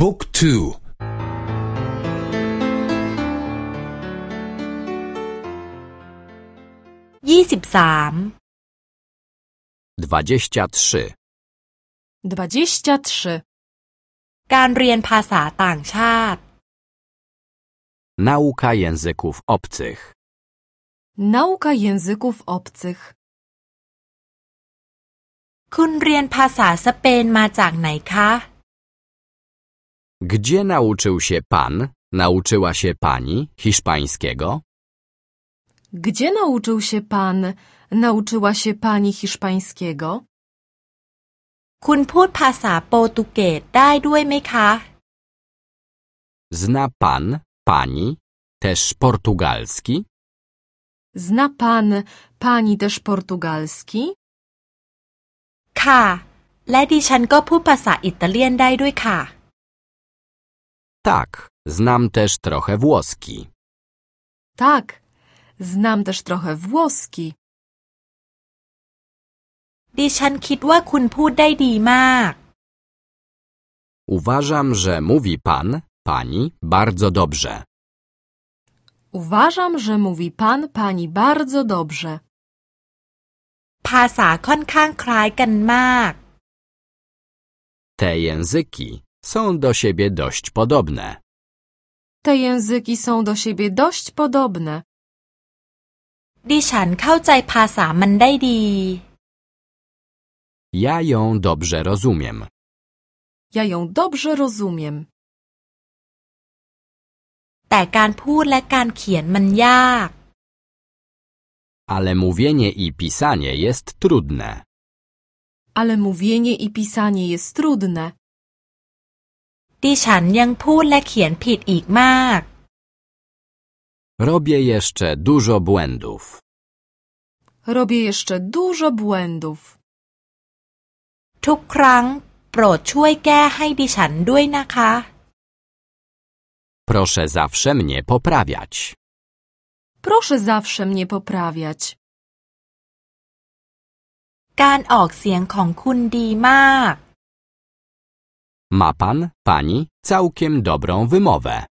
บุ๊กทู ยี่สิบสาม dwadzieścia trzy, Dwadzieścia trzy. การเรียนภาษาต่างชาติ nauka języków obcych, Nauka języków obcych. คุณเรียนภาษาสเปนมาจากไหนคะ Gdzie nauczył się pan, nauczyła się pani hiszpańskiego? Gdzie nauczył się pan, nauczyła się pani hiszpańskiego? คุณพูดภาษาโปรตุเกสได้ด้วยไหมคะ Zna pan, pani też portugalski? Zna pan, pani też portugalski? ค่ะ และดิฉันก็พูดภาษาอิตาเลียนได้ด้วยค่ะ Tak, znam też trochę włoski. Tak, znam też trochę włoski. ดิฉันคิดว่าคุณพูดได้ดีมาก Uważam, że mówi pan, pani bardzo dobrze. Uważam, że mówi pan, pani bardzo dobrze. ภาษาค่อนข้างคล้ายกันมาก Te języki są do siebie dość podobne. Te języki są do siebie dość podobne. ดิฉันเข้าใจภาษามันได้ดี Ja ją dobrze rozumiem. Ja ją dobrze rozumiem. แต่การพูดและการเขียนมันยาก Ale mówienie i pisanie jest trudne. Ale mówienie i pisanie jest trudne. ดิฉันยังพูดและเขียนผิดอีกมาก Robię jeszcze dużo błędów. Robię jeszcze dużo błędów. ทุกครั้ง โปรดช่วยแก้ให้ดิฉันด้วยนะคะ Proszę zawsze mnie poprawiać. Proszę zawsze mnie poprawiać. การออกเสียงของคุณดีมาก Ma pan, pani całkiem dobrą wymowę.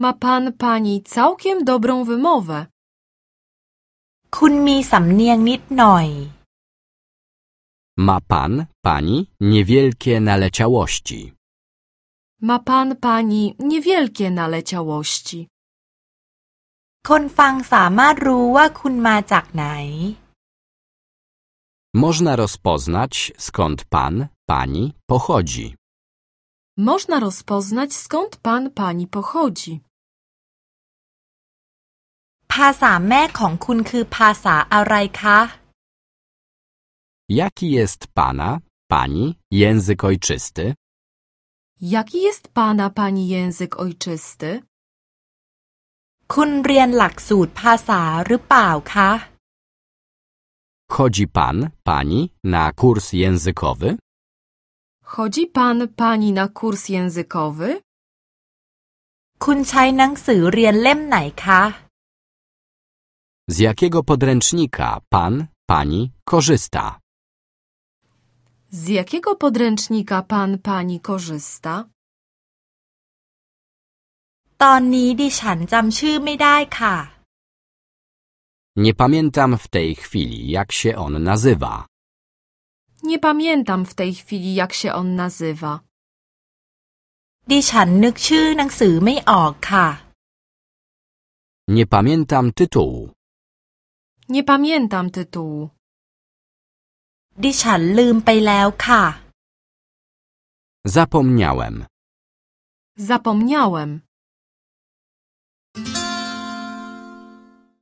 Ma pan, pani całkiem dobrą wymowę. คุณมีสำเนียงนิดหน่อย Ma pan, pani niewielkie naleciałości. Ma pan, pani niewielkie naleciałości. คนฟังสามารถรู้ว่าคุณมาจากไหน Można rozpoznać, skąd pan, pani pochodzi. Można rozpoznać, skąd pan, pani pochodzi. ภาษาแม่ของคุณคือภาษาอะไรคะ Jaki jest pana, pani język ojczysty? Jaki jest pana, pani język ojczysty? คุณเรียนหลักสูตรภาษาหรือเปล่าคะ Chodzi pan, pani na kurs językowy? Chodzi pan, pani na kurs językowy? คุณใช้หนังสือเรียนเล่มไหนคะ Z jakiego podręcznika pan, pani korzysta? Z jakiego podręcznika pan, pani korzysta? ตอนนี้ดิฉันจำชื่อไม่ได้ค่ะ Nie pamiętam w tej chwili, jak się on nazywa. Nie pamiętam w tej chwili, jak się on nazywa. ดิฉันนึกชื่อหนังสือไม่ออกค่ะ Nie pamiętam tytułu. Nie pamiętam tytułu. ดิฉันลืมไปแล้วค่ะ Zapomniałem. Zapomniałem.